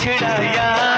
छड़ाया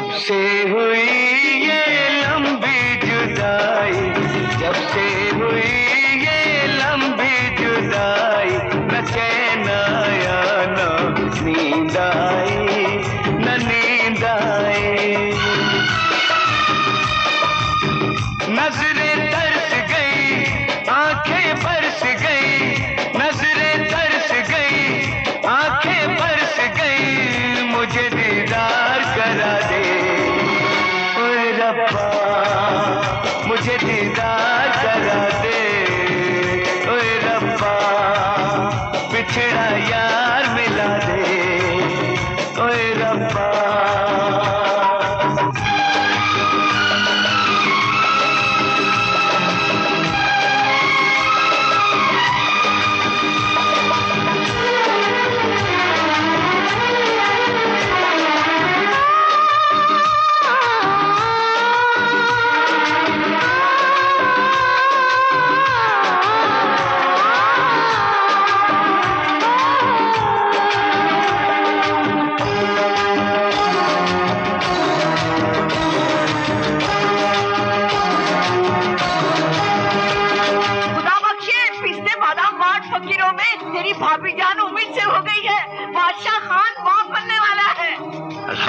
जब से हुई ये लंबी जुदाई जब से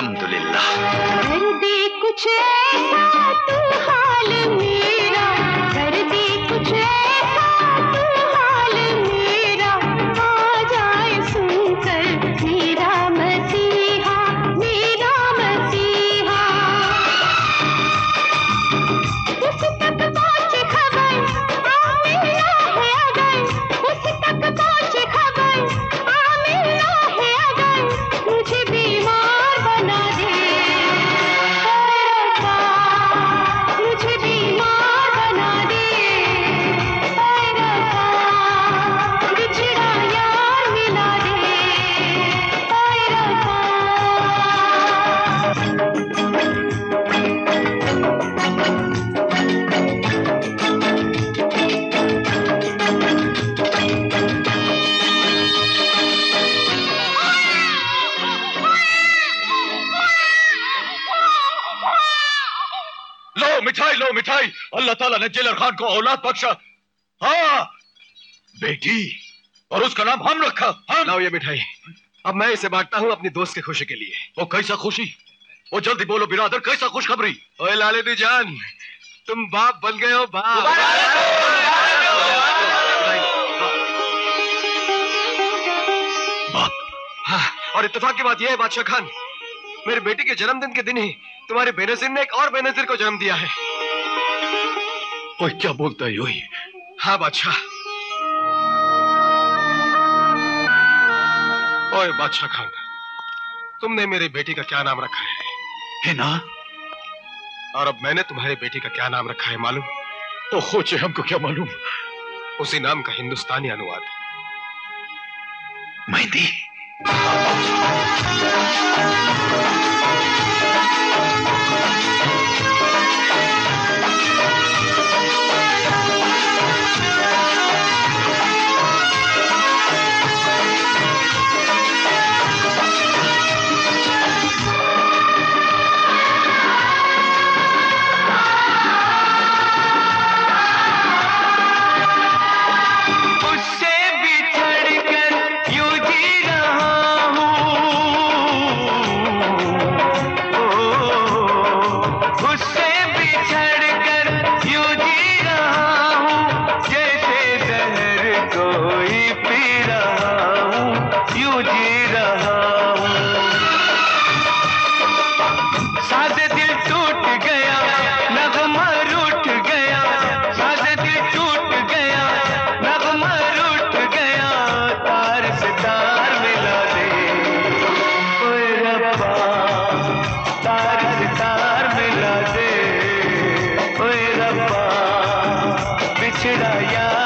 अल्हम्दुलिल्लाह। कर दे कुछ ऐसा तू हाल मेरा। अल्लाह ताला ने जेलर खान को औलाद बख्शा। हाँ बेटी और उसका नाम हम रखा। हम लाओ ये मिठाई। अब मैं इसे बांटता हूँ अपनी दोस्त की खुशी के लिए। वो कैसा खुशी? वो जल्दी बोलो बिरादर कैसा खुशखबरी? ओए लालिदी जान तुम बाप बन गए हो बाप। बाप। हाँ, और इत्तेफाक की बात यह है बादशाह खान मेरे बेटी के जन्मदिन के दिन ही तुम्हारे बेनजीर ने एक और बेनजीर को जन्म दिया है। ओए क्या बोलता है योही हाँ बादशाह। ओए बादशाह खान तुमने मेरी बेटी का क्या नाम रखा है? है ना? और अब मैंने तुम्हारी बेटी का क्या नाम रखा है मालूम? तो खोचे हमको क्या मालूम? उसी नाम का हिंदुस्तानी अनुवाद। मेहंदी। छिड़ाया।